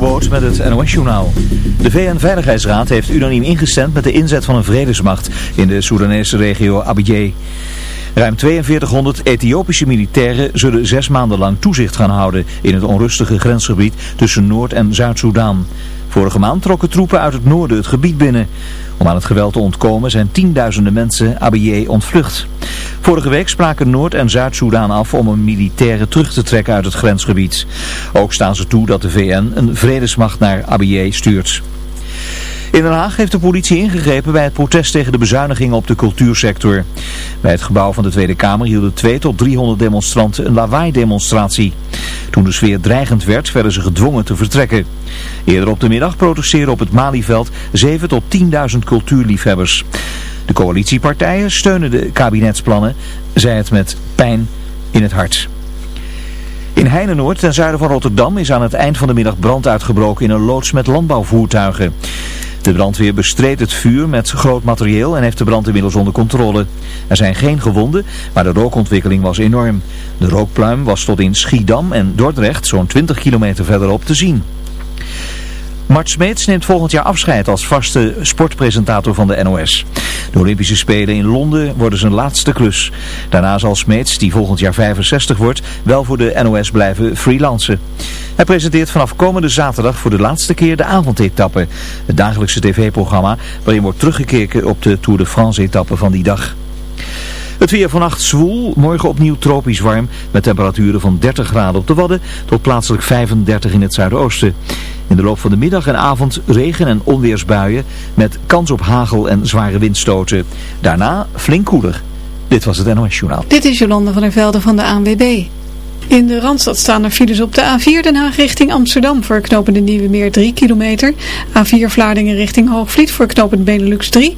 Jobboot met het NOS-journaal. De VN-veiligheidsraad heeft unaniem ingestemd met de inzet van een vredesmacht in de Soedanese regio Abyei. Ruim 4200 Ethiopische militairen zullen zes maanden lang toezicht gaan houden in het onrustige grensgebied tussen Noord- en Zuid-Soedan. Vorige maand trokken troepen uit het noorden het gebied binnen. Om aan het geweld te ontkomen zijn tienduizenden mensen Abyei ontvlucht. Vorige week spraken Noord- en Zuid-Soedan af om een militaire terug te trekken uit het grensgebied. Ook staan ze toe dat de VN een vredesmacht naar Abyei stuurt. In Den Haag heeft de politie ingegrepen bij het protest tegen de bezuinigingen op de cultuursector. Bij het gebouw van de Tweede Kamer hielden 2 tot 300 demonstranten een lawaai-demonstratie. Toen de sfeer dreigend werd, werden ze gedwongen te vertrekken. Eerder op de middag protesteerden op het Malieveld 7 tot 10.000 cultuurliefhebbers. De coalitiepartijen steunen de kabinetsplannen, zij het met pijn in het hart. In Heinenoord, ten zuiden van Rotterdam, is aan het eind van de middag brand uitgebroken in een loods met landbouwvoertuigen. De brandweer bestreed het vuur met groot materieel en heeft de brand inmiddels onder controle. Er zijn geen gewonden, maar de rookontwikkeling was enorm. De rookpluim was tot in Schiedam en Dordrecht, zo'n 20 kilometer verderop, te zien. Mart Smeets neemt volgend jaar afscheid als vaste sportpresentator van de NOS. De Olympische Spelen in Londen worden zijn laatste klus. Daarna zal Smeets, die volgend jaar 65 wordt, wel voor de NOS blijven freelancen. Hij presenteert vanaf komende zaterdag voor de laatste keer de avondetappe. Het dagelijkse tv-programma waarin wordt teruggekeken op de Tour de France-etappe van die dag. Het weer vannacht zwoel, morgen opnieuw tropisch warm met temperaturen van 30 graden op de Wadden tot plaatselijk 35 in het zuidoosten. In de loop van de middag en avond regen- en onweersbuien met kans op hagel en zware windstoten. Daarna flink koeler. Dit was het NOS Journaal. Dit is Jolande van der Velde van de ANWB. In de Randstad staan er files op de A4 Den Haag richting Amsterdam voor knopende Nieuwe Meer 3 kilometer. A4 Vlaardingen richting Hoogvliet voor knopend Benelux 3.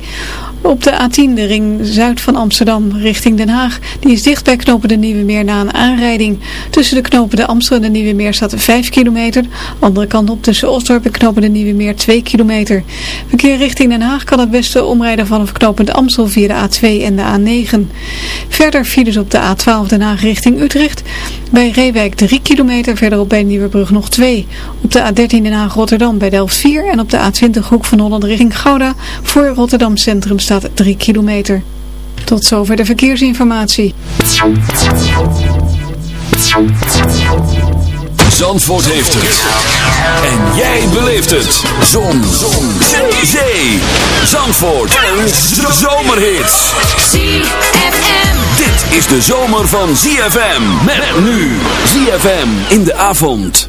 Op de A10 de ring zuid van Amsterdam richting Den Haag. Die is dicht bij knopende Nieuwe Meer na een aanrijding. Tussen de knopende Amstel en de Nieuwe Meer staat 5 kilometer. Andere kant op tussen Osdorp en knopende Nieuwe Meer 2 kilometer. Verkeer richting Den Haag kan het beste omrijden vanaf knopend Amstel via de A2 en de A9. Verder files op de A12 Den Haag richting Utrecht. Bij Reewijk 3 kilometer, verderop bij Nieuwebrug nog 2. Op de A13 Den Haag Rotterdam bij Delft 4 en op de A20 Hoek van Holland richting Gouda voor Rotterdam Centrum staat 3 kilometer. Tot zover de verkeersinformatie. Zandvoort heeft het. En jij beleeft het. Zon. Zon. Zee. Zandvoort. En zomerhits. ZFM. Dit is de zomer van ZFM. Met nu. ZFM in de avond.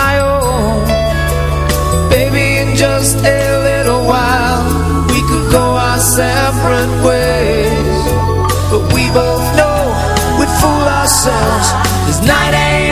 both know we'd fool ourselves. This night ain't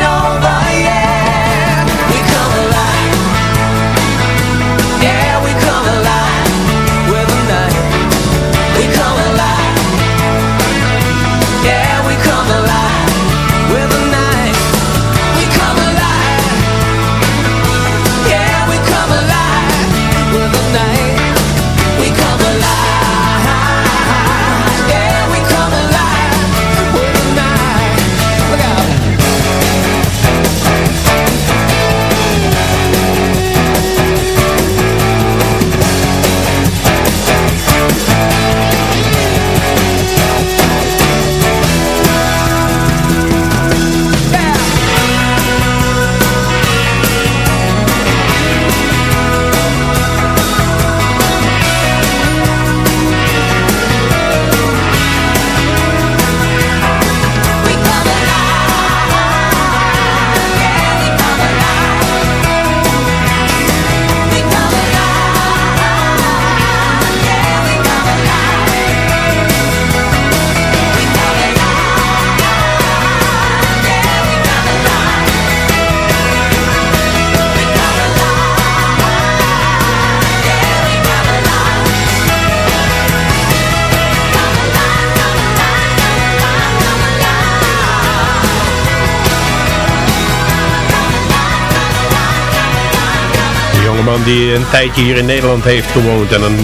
Die een tijdje hier in Nederland heeft gewoond. En dan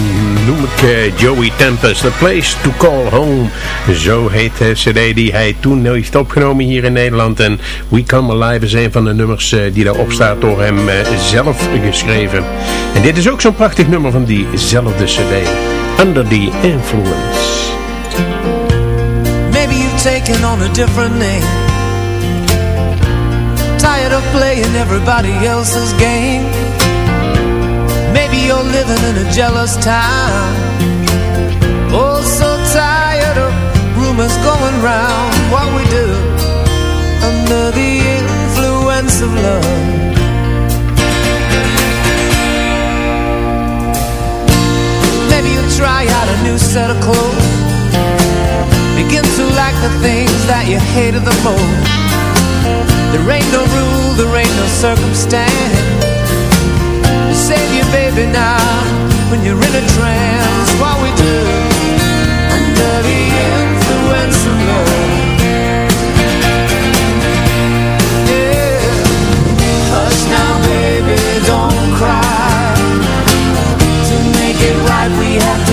noem ik eh, Joey Tempest, The Place to Call Home. Zo heet de cd die hij toen heeft opgenomen hier in Nederland. En We Come Alive is een van de nummers eh, die daarop staat door hem eh, zelf geschreven. En dit is ook zo'n prachtig nummer van diezelfde cd. Under the Influence. Maybe you've taken on a different name Tired of playing everybody else's game You're living in a jealous town. Oh, so tired of rumors going round. What we do under the influence of love. Maybe you'll try out a new set of clothes. Begin to like the things that you hated the most. There ain't no rule, there ain't no circumstance save you baby now. When you're in a trance What we do Under the influence of love. Yeah. Hush now baby, don't cry. To make it right we have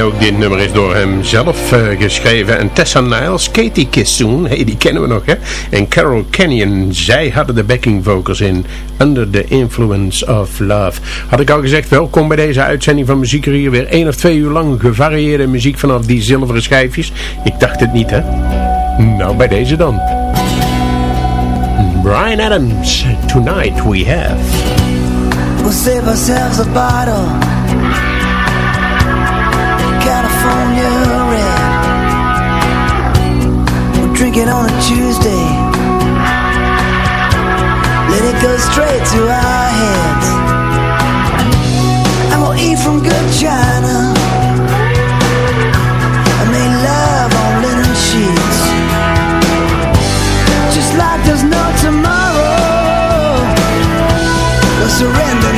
En ook dit nummer is door hem zelf eh, geschreven. En Tessa Niles, Katie Kisson, hey, die kennen we nog hè. En Carol Canyon, zij hadden de backing vocals in Under the Influence of Love. Had ik al gezegd, welkom bij deze uitzending van Muziek hier. Weer één of twee uur lang gevarieerde muziek vanaf die zilveren schijfjes. Ik dacht het niet hè. Nou, bij deze dan. Brian Adams, Tonight We Have. We'll save ourselves a bottle on a Tuesday. Let it go straight to our heads. And we'll eat from good china. And make love on linen sheets. Just like there's no tomorrow. We'll surrender.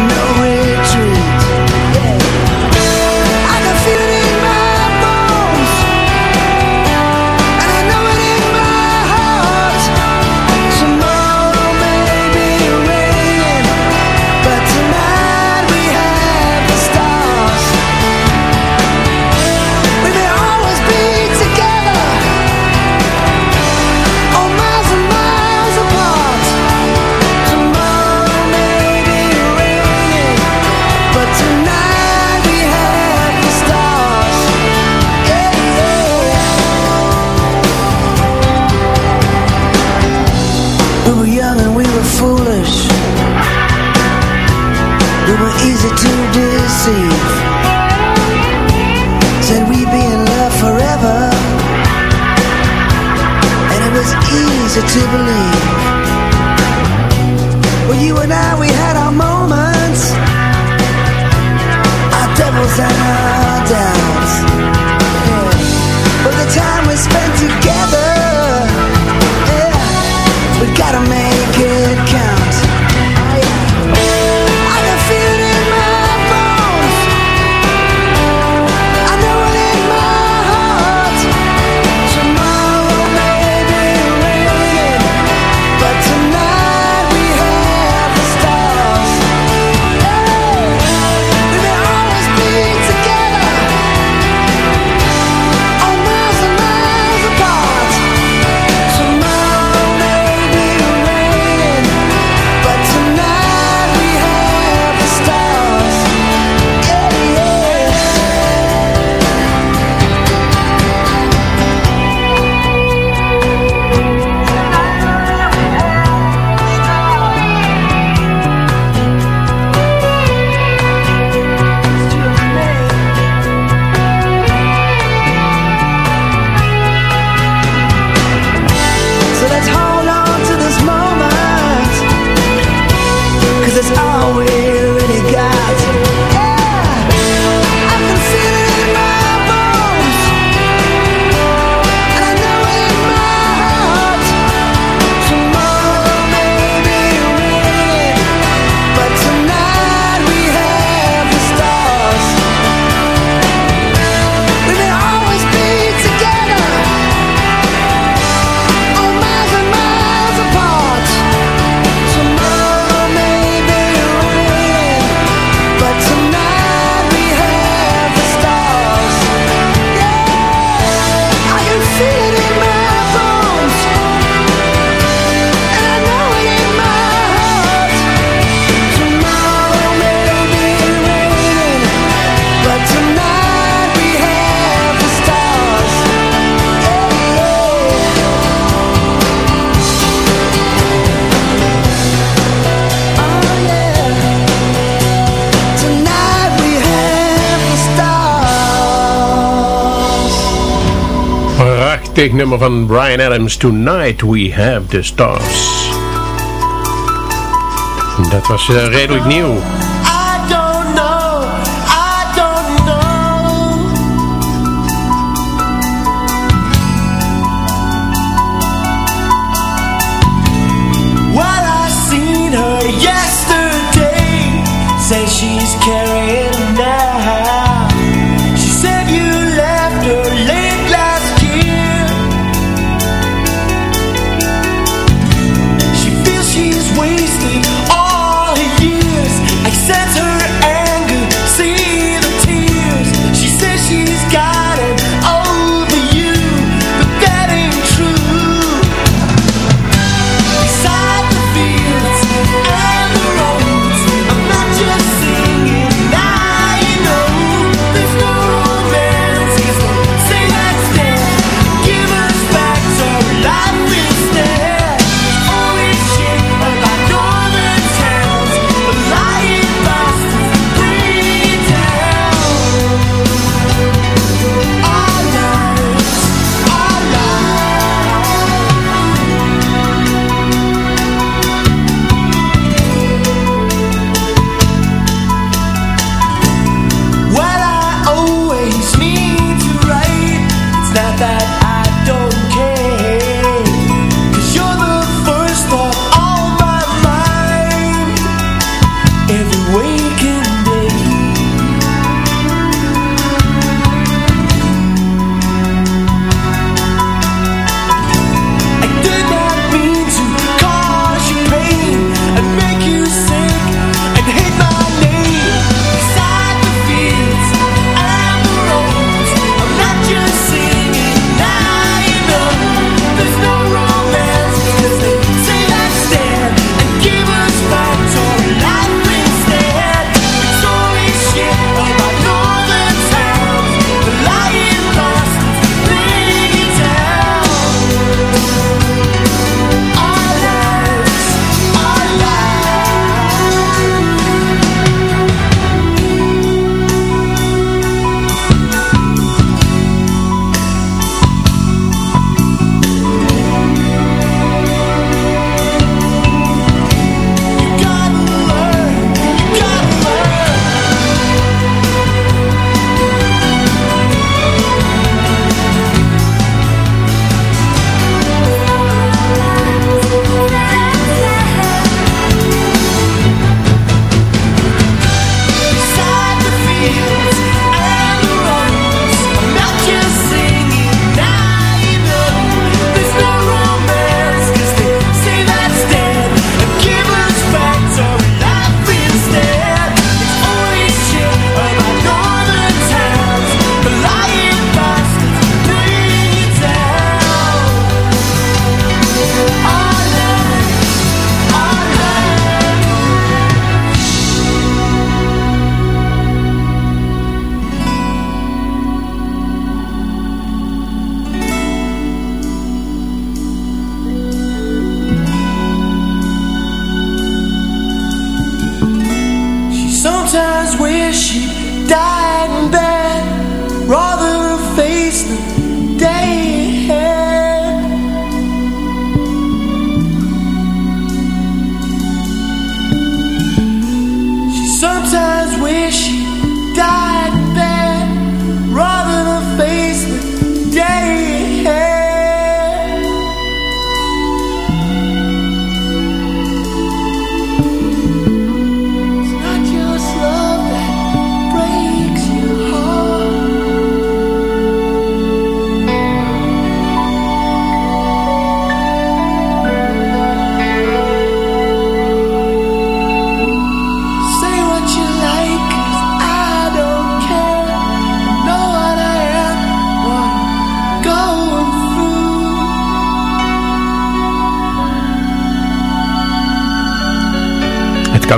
nummer van Brian Adams. Tonight we have the stars. Dat was uh, redelijk nieuw.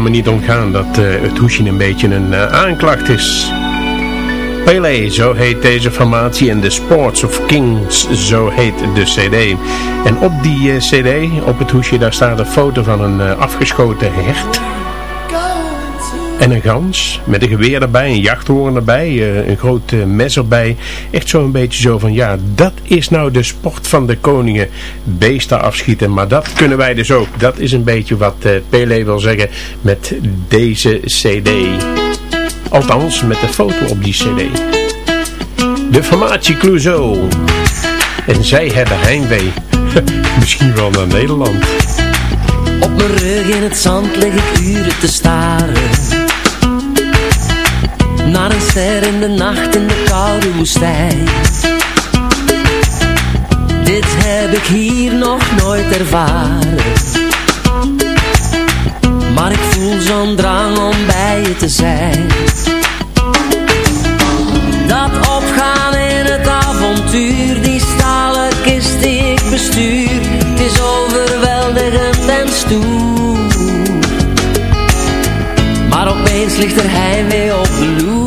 Me niet ontgaan dat eh, het hoesje een beetje een eh, aanklacht is. Pele, zo heet deze formatie en The Sports of Kings, zo heet de cd. En op die eh, cd, op het hoesje, daar staat een foto van een afgeschoten hert en een gans. Met een geweer erbij, een jachthoorn erbij, eh, een groot eh, mes erbij. Echt zo'n beetje zo van, ja, dat is nou de sport van de koningen. Beesten afschieten, maar dat kunnen wij dus ook. Dat is een beetje wat eh, Pele wil zeggen met deze cd. Althans, met de foto op die cd. De formatie Clouseau. En zij hebben heimwee. Misschien wel naar Nederland. Op mijn rug in het zand lig ik uren te staren Naar een ster in de nacht in de koude woestijn. Dit heb ik hier nog nooit ervaren. Maar ik voel zo'n drang om bij je te zijn opeens ligt er heimwee op de loer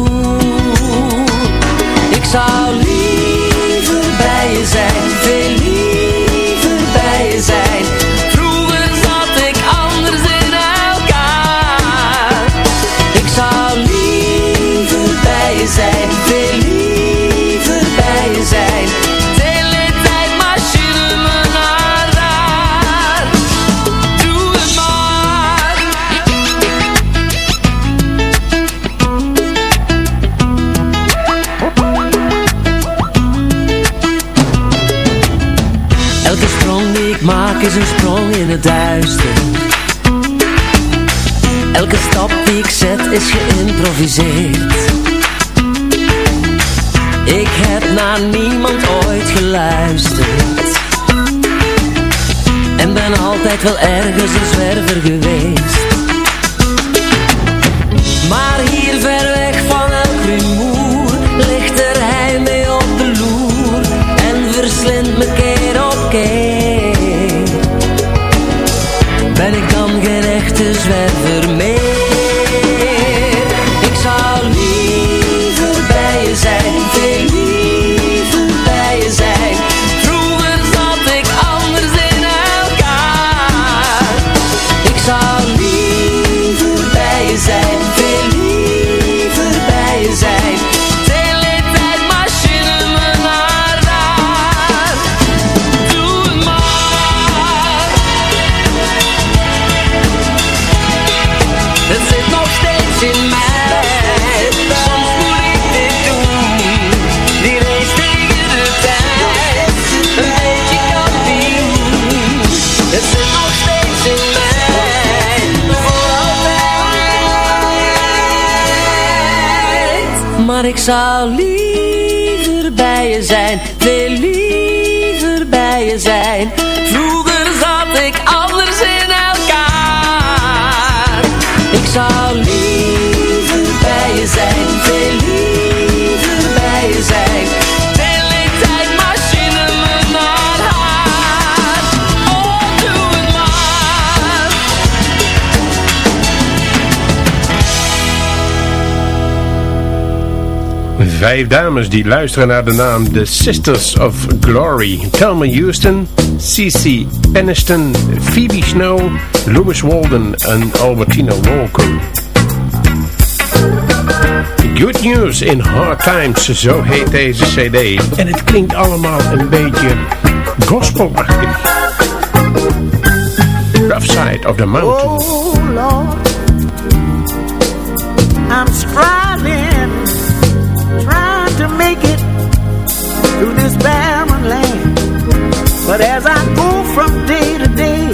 een sprong in het duister. Elke stap die ik zet is geïmproviseerd. Ik heb naar niemand ooit geluisterd. En ben altijd wel ergens een zwerver geweest ik zou liever bij je zijn. Veel vijf dames die luisteren naar de naam The Sisters of Glory. Thelma Houston, Cece Peniston, Phoebe Snow, Lewis Walden en Albertina Walker. Good News in Hard Times, zo heet deze cd. En het klinkt allemaal een beetje gospelachtig. Rough Side of the Mountain. Oh, make it through this barren land. But as I go from day to day,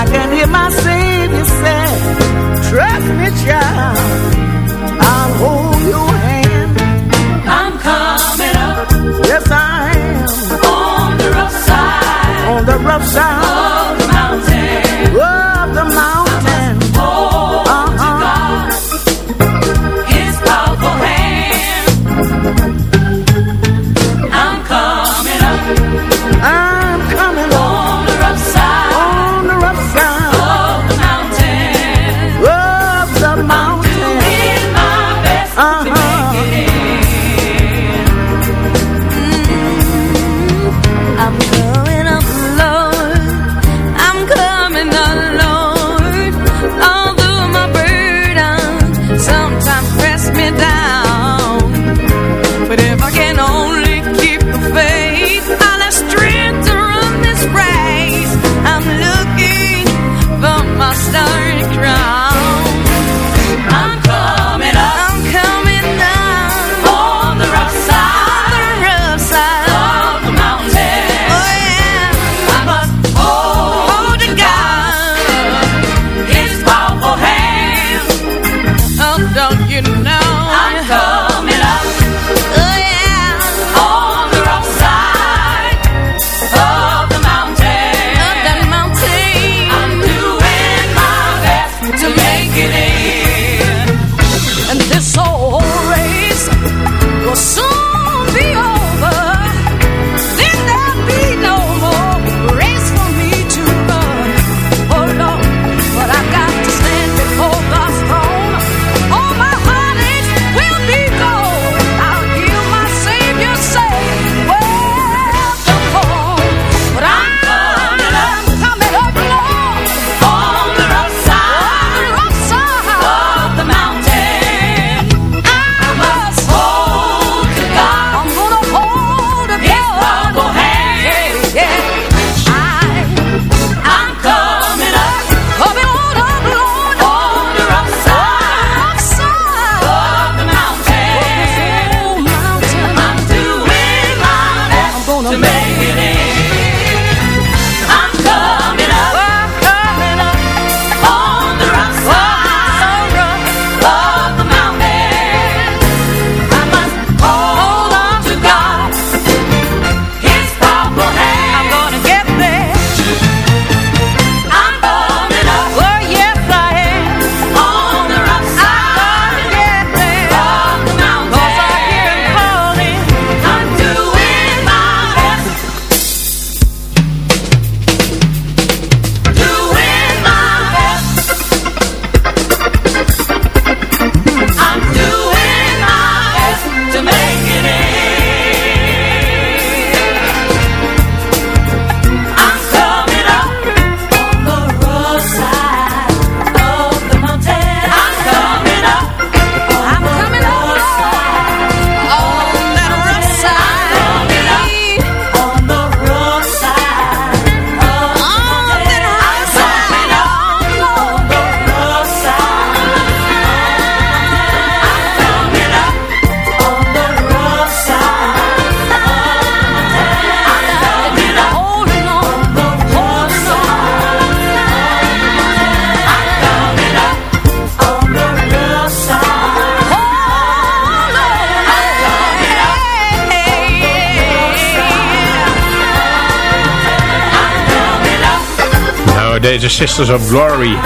I can hear my Savior say, Trust me, child, I'll hold your hand. I'm coming up. Yes, I am. On the rough side. On the rough side. Oh. deze Sisters of Glory.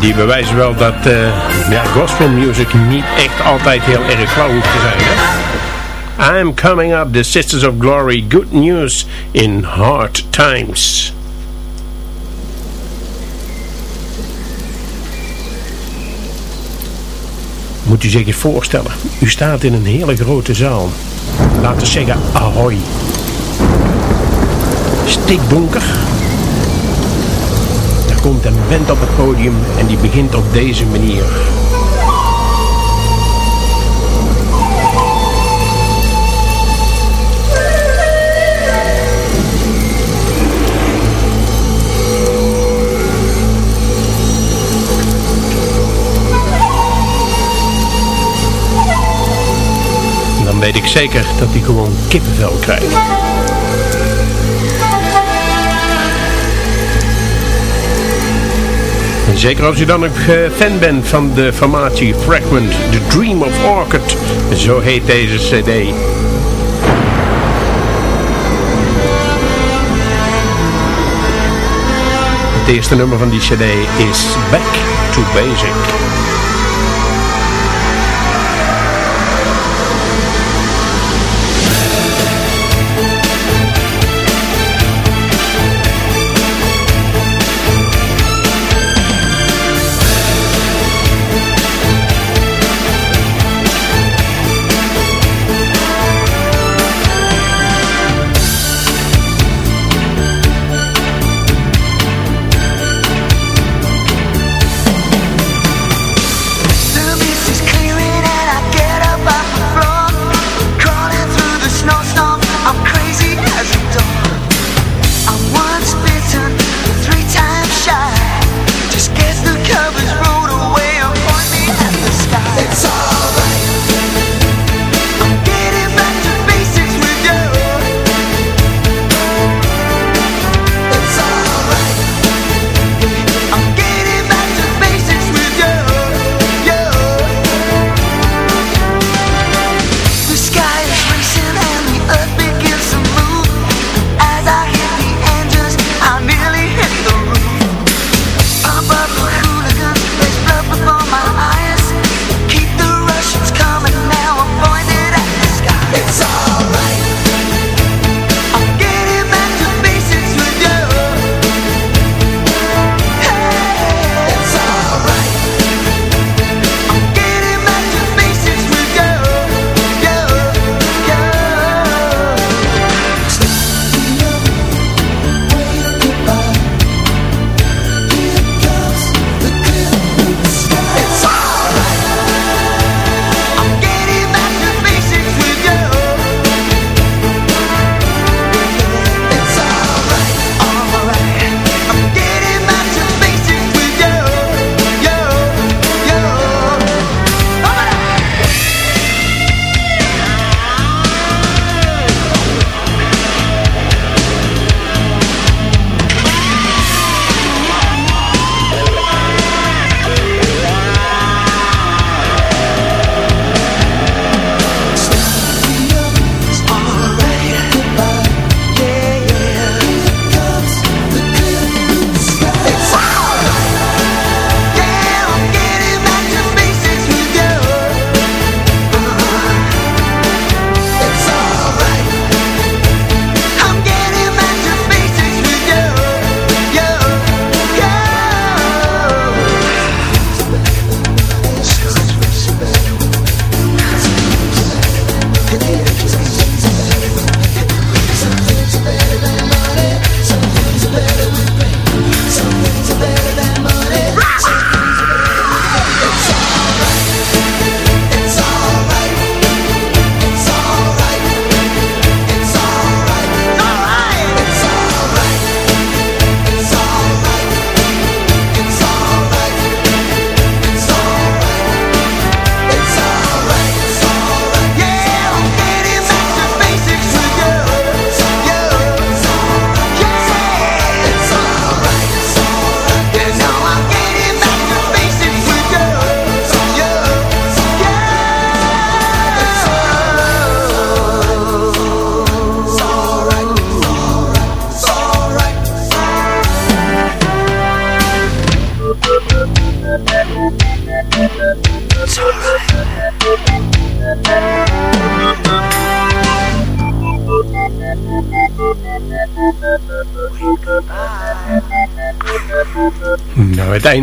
Die bewijzen wel dat eh, ja, gospel music niet echt altijd heel erg flauw hoeft te zijn. Hè? I'm coming up, the Sisters of Glory, good news in hard times. Moet u zich eens voorstellen, u staat in een hele grote zaal. Laten we zeggen, ahoy. Stikbonker. Er komt een band op het podium en die begint op deze manier. Dan weet ik zeker dat hij gewoon kippenvel krijgt. Zeker als je dan een eh, fan bent van de formatie Fragment, The Dream of Orchid. Zo heet deze cd. Het eerste nummer van die cd is Back to Basic.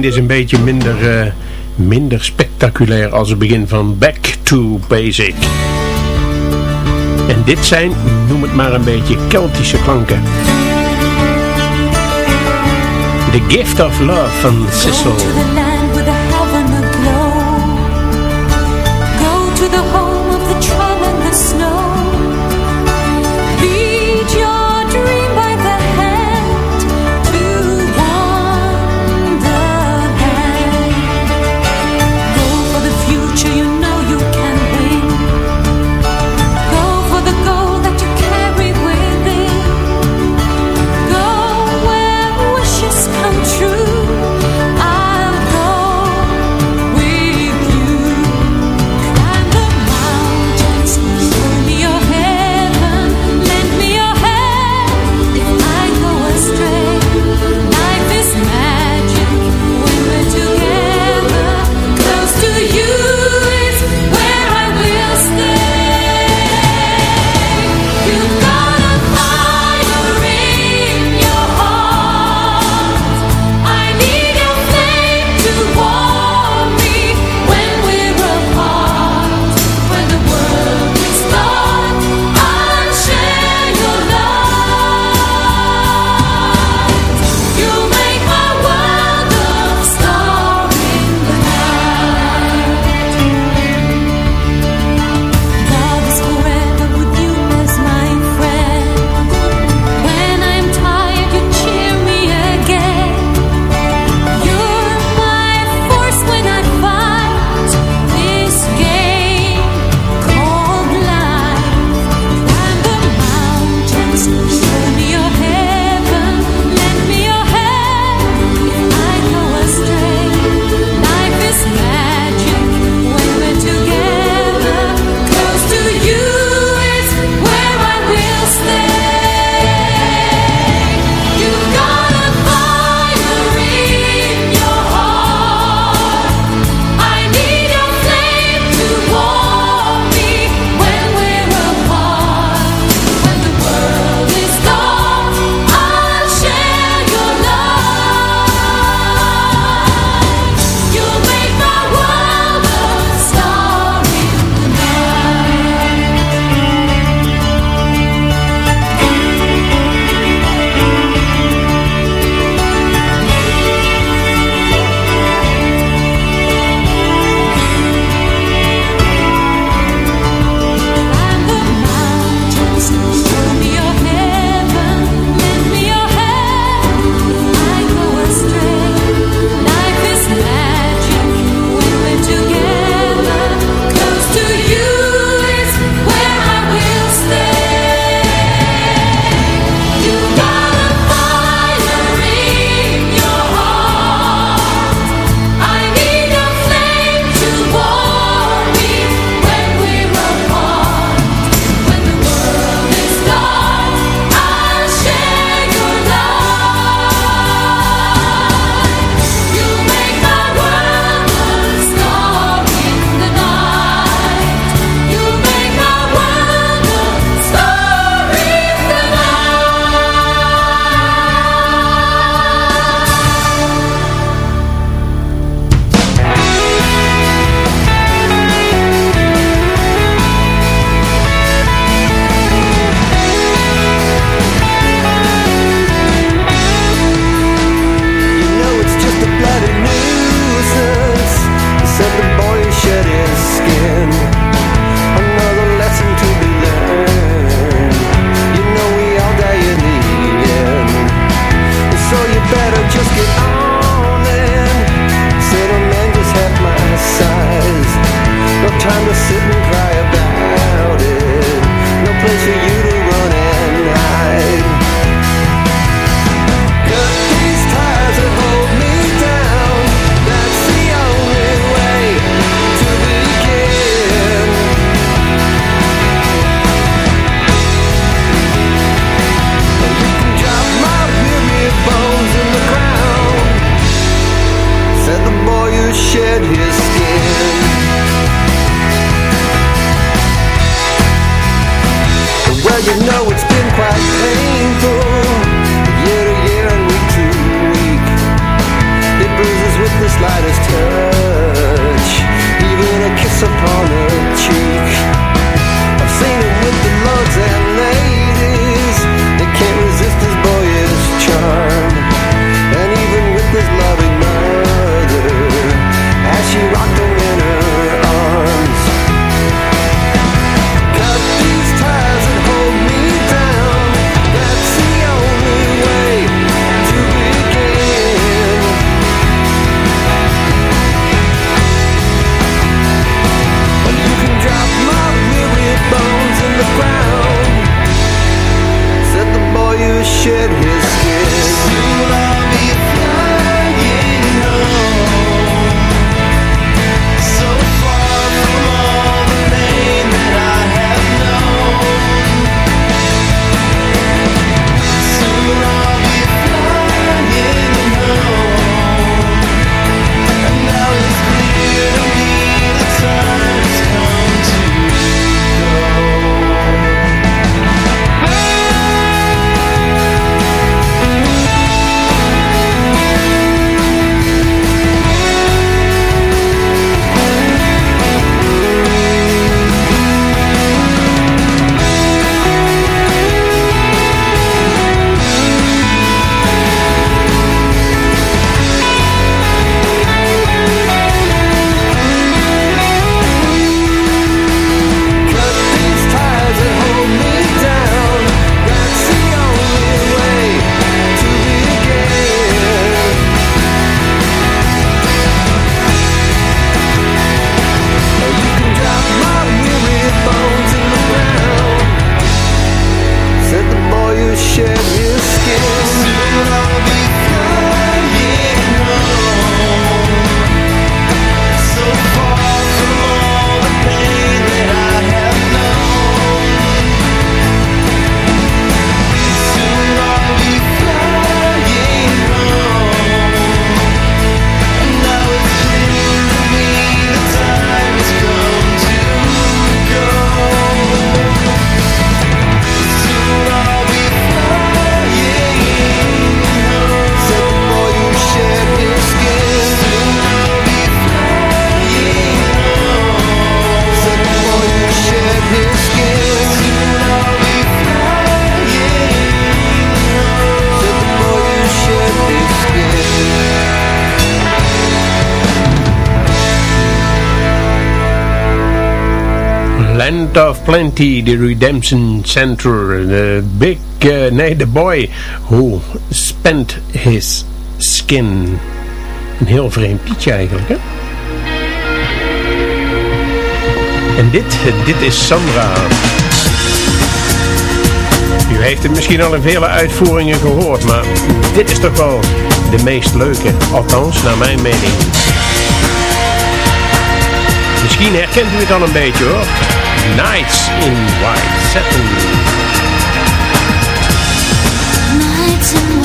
eind is een beetje minder, eh, minder spectaculair als het begin van Back to Basic. En dit zijn, noem het maar een beetje, Keltische klanken. The Gift of Love van Cecil. Land of Plenty, the Redemption Center, the big, uh, nee, the boy who spent his skin. Een heel vreemd liedje eigenlijk, hè? En dit, dit is Sandra. U heeft het misschien al in vele uitvoeringen gehoord, maar dit is toch wel de meest leuke, althans naar mijn mening. Misschien herkent u het al een beetje hoor. Nights in White Satin. Nights in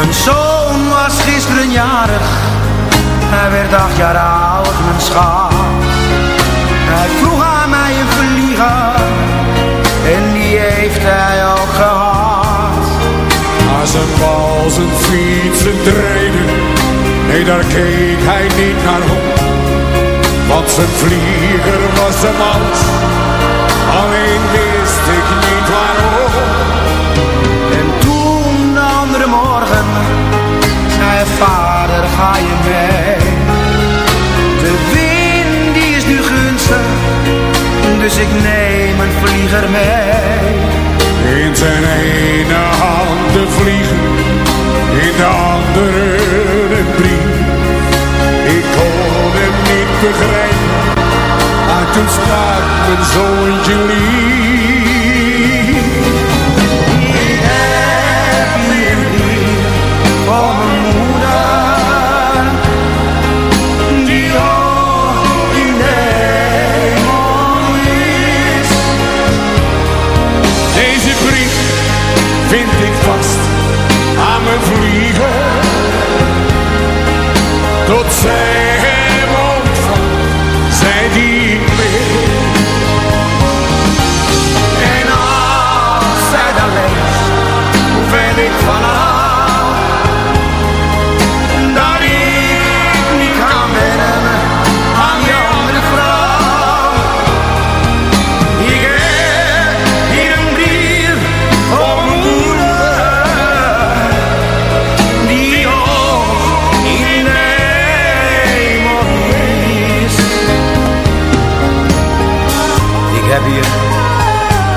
Mijn zoon was gisteren jarig, hij werd acht jaar oud, mijn schat. Hij vroeg aan mij een vlieger, en die heeft hij ook gehad. Maar zijn bal, zijn fiets, nee daar keek hij niet naar om. Want zijn vlieger was een mand, alleen wist ik niet waarom. Vader ga je mee. De wind die is nu gunstig, dus ik neem een vlieger mee. In zijn ene hand de vliegen, in de andere een brief. Ik kon hem niet begrijpen, maar toen sprak mijn zoontje lief. vliegen tot zij hem ontvangt, zij die meer. En als zij dan leest, hoeveel ik van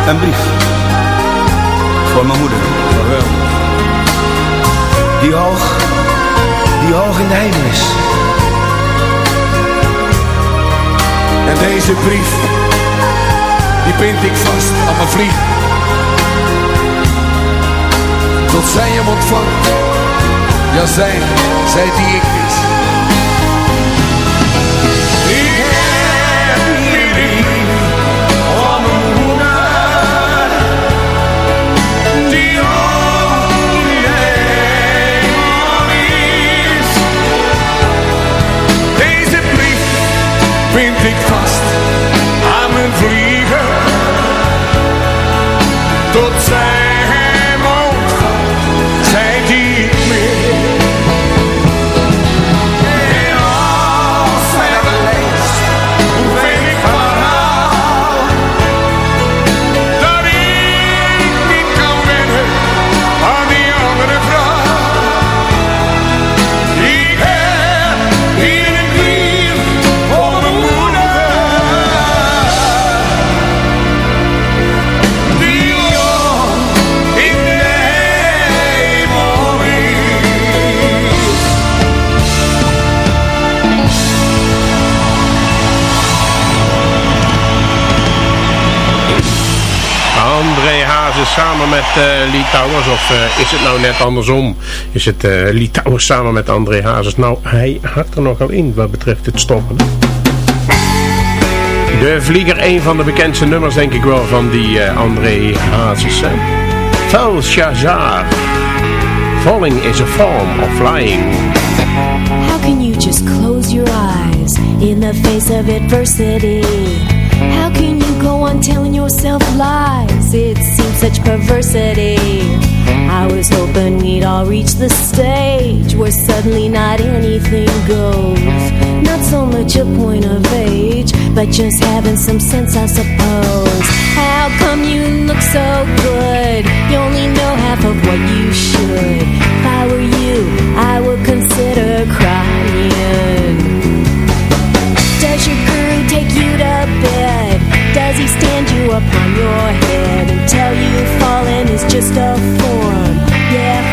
een brief voor mijn moeder. Die hoog, die hoog in de hemel is. En deze brief, die bind ik vast aan mijn vlieg. Tot zij hem ontvangt. Ja, zij, zij die. Ik samen met Towers, of eh, is het nou net andersom? Is het Towers samen met André Hazes? Nou, hij hakt er nogal in wat betreft het stoppen. De Vlieger, een van de bekendste nummers denk ik wel van die eh, André Hazes. Val Shazar. Falling is a form of flying. How can you just close your eyes in the face of adversity? How can you go on telling yourself lies? It seems such perversity. I was hoping we'd all reach the stage where suddenly not anything goes. Not so much a point of age, but just having some sense, I suppose. How come you look so good? You only know half of what you should. If I were you, I would consider crying. Stand you up on your head and tell you falling is just a form? Yeah,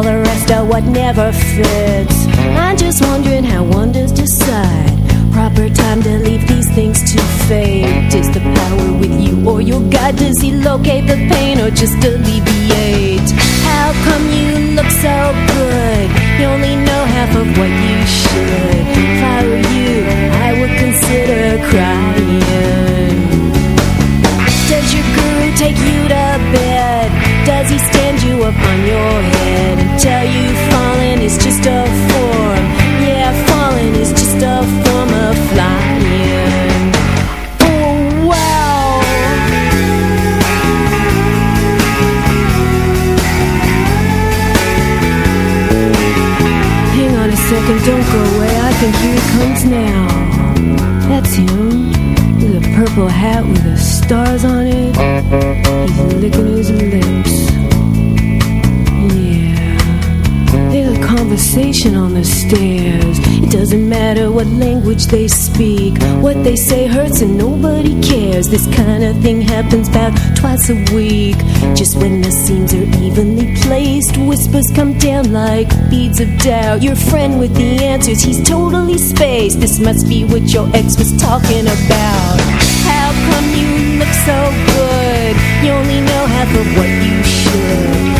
all the rest of what never fits? I'm just wondering how does decide. Proper time to leave these things to fate. Is the power with you or your God? Does he locate the pain or just alleviate? How come you look so good? You only know half of what you should. If I were you, I would consider crying. Does your guru take you to bed? Does he stand you up on your head and tell you falling is just a form? Yeah, falling is just a form of flying. Oh, wow. Hang on a second, don't go away. I think here he comes now. Language they speak. What they say hurts and nobody cares. This kind of thing happens about twice a week. Just when the seams are evenly placed, whispers come down like beads of doubt. Your friend with the answers, he's totally spaced. This must be what your ex was talking about. How come you look so good? You only know half of what you should.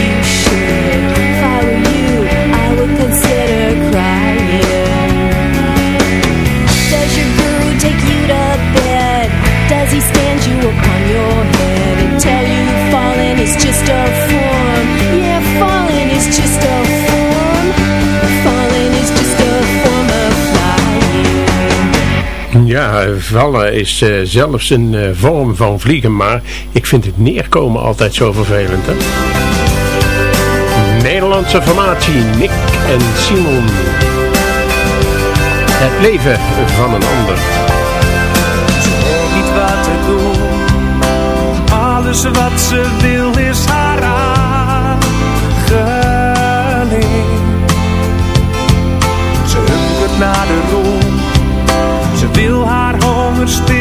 Eh, vallen is eh, zelfs een eh, vorm van vliegen, maar ik vind het neerkomen altijd zo vervelend. Hè? Nederlandse formatie, Nick en Simon. Het leven van een ander. Ze niet wat te doen, alles wat ze wil Agustín.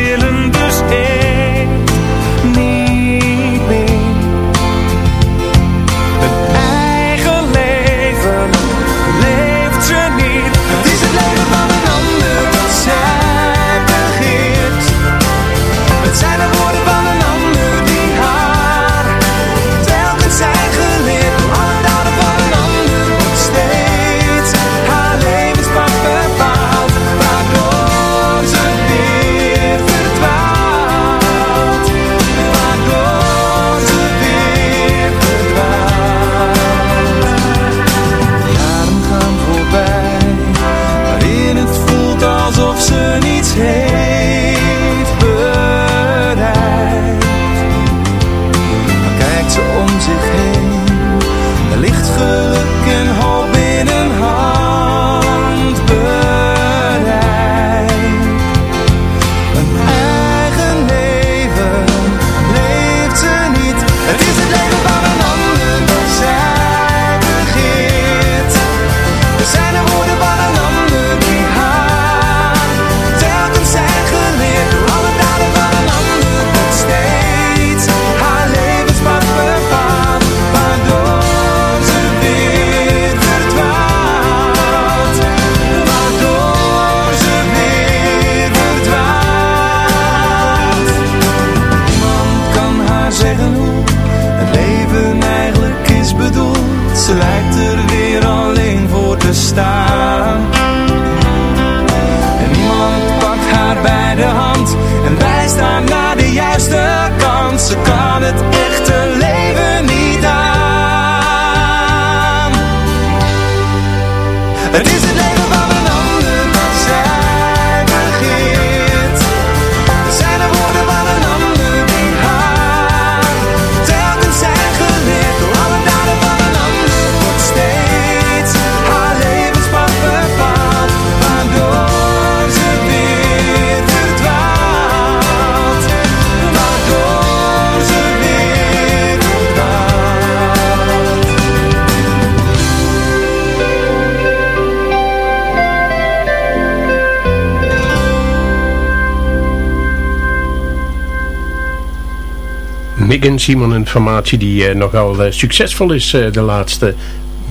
Wiggin, Simon een formatie die eh, nogal eh, succesvol is eh, de laatste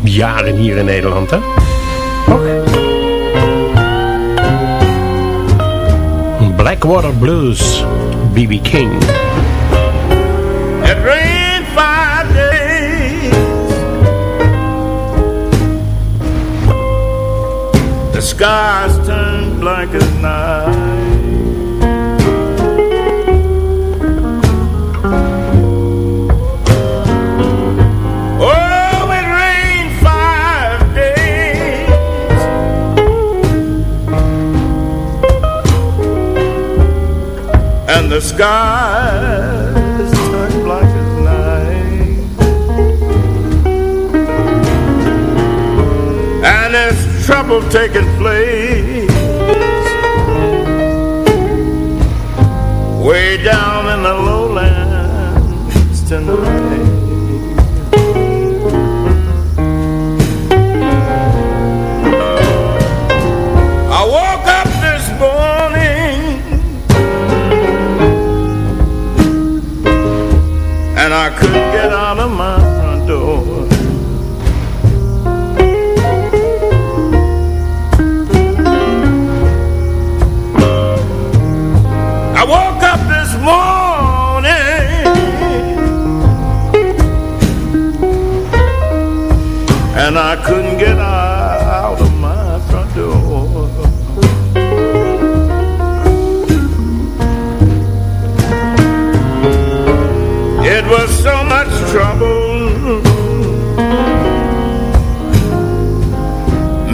jaren hier in Nederland. Hè? Blackwater Blues, B.B. King. It rained five days The skies turned black as night the sky has turned black as night. And there's trouble taking place way down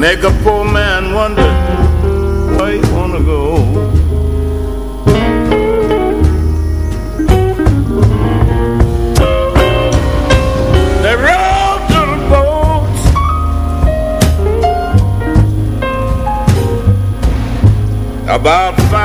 Make a poor man wonder where you wanna go. They rowed the boats about five